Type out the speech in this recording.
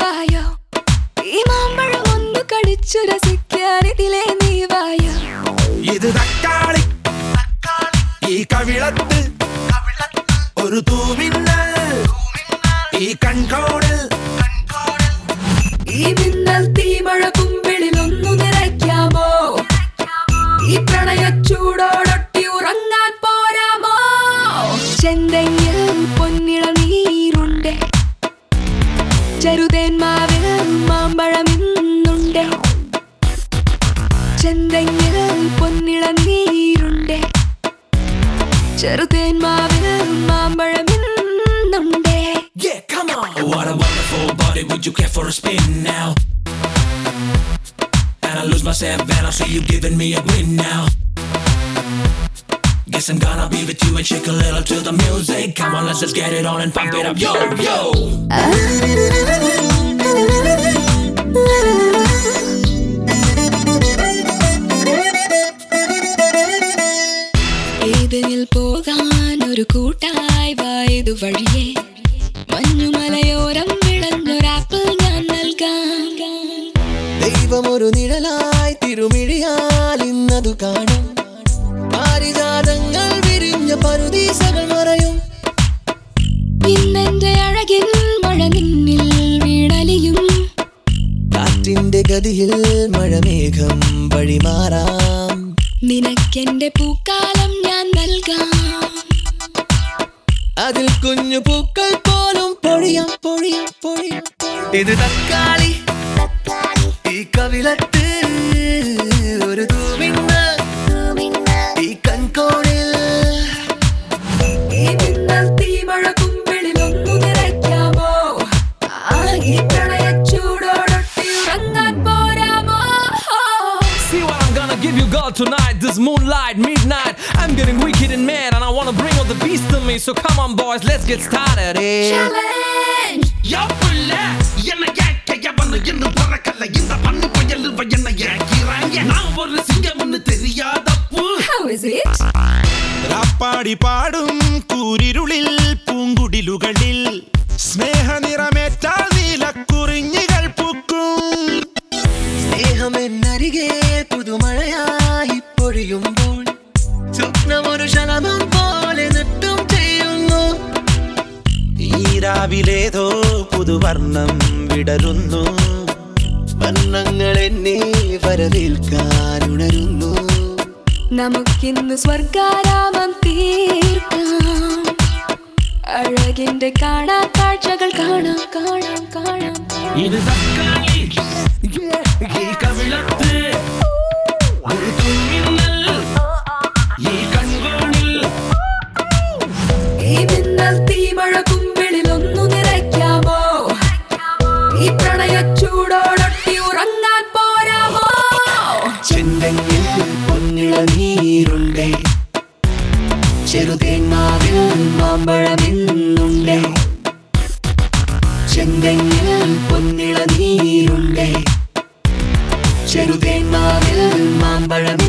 വായോ? കടിച്ചു നീ വായോ? ഈ ഒരു തൂമിന്നൽ ഈ കൺകോണ ചെന്തയിൽ പൊന്നിള നീരുണ്ട് ചെറുതേന്മാവിൽ മാമ്പഴം ഇന്നുണ്ട് ചെന്തയിൽ പൊന്നിള നീരുണ്ട് ചെറുതേന്മാവിൽ മാമ്പഴം ഇന്നുണ്ട് Yeah, come on. What a wonderful body, would you care for a spin now? And I lose myself, and I see you giving me a grin now. Guess I'm gonna be with you and shake a little to the music. Come on, let's just get it on and pump it up. Yo, yo. ഏതിനിൽ പോകാൻ ഒരു കൂട്ടായി വായതു വഴിയേ മഞ്ഞുമലയോരം വിളഞ്ഞൊരാപ്പിൾ ഞാൻ നൽകാം ദൈവമൊരു നിഴലായി തിരുമിഴിയാൽ ഇന്നതു കാണും പാരിജാതങ്ങൾ വിരിഞ്ഞ പരുദീസകൾ മറയും. നിന്നെന്റെ അഴകിൽ മഴ നിന്നിൽ വീണലിയും. കാറ്റിന്റെ ഗതിയിൽ മഴമേഘം വഴിമാറാം നിനക്കെന്റെ പൂക്കാലം ഞാൻ നൽകാം. അതിൽ കുഞ്ഞു പൂക്കൾ പോലും പൊഴിയാം പൊഴിയാം പൊഴിയാം ഇത് തക്കാളി? ഈ കവിളത്ത് gonna give you, girl, tonight. This moonlight, midnight. I'm getting wicked and mad, and I wanna bring all the beast to me. So come on, boys, let's get started. eh? Challenge! யாப்புல என்ன கேட்க எவனு என்ன பறக்கல இந்த பண்ணு புயல் என்ன ஏக்கிறாங்க நான் ஒரு சிங்கம்னு தெரியாதப்பு How is it? രാപ്പാടി പാടും കൂരിരുളിൽ പൂങ്കുടിലുകളിൽ സ്നേഹനിറമേറ്റാൽ നീലക്കുറിഞ്ഞികൾ പൂക്കും സ്നേഹമെന്നരികെ പുതുമഴയായി പൊഴിയുമ്പോൾ സ്വപ്നമൊരു ശലഭം പോലെ നൃത്തം ചെയ്യുന്നു. ഈ രാവിലേതോ പുതുവർണം വിടരുന്നു. വർണങ്ങൾ എന്നെ വരവേൽക്കാൻ ഉണരുന്നു. നമുക്കിന്ന് സ്വർഗാരാമം തീർക്കാം. അഴകിന്റെ കാണാ കാഴ്ചകൾ കാണാം കാണാം. കാണാം இது പ്രണയച്ചൂടോടൊട്ടി ഉറങ്ങാൻ പോരാമോ? ചെന്തെങ്ങിൽ പൊന്നിളനീരുണ്ടേ ചെറുതേന്മാവിൽ മാമ്പഴമിന്നുണ്ടേ. മാമ്പഴമിന്നുണ്ടേ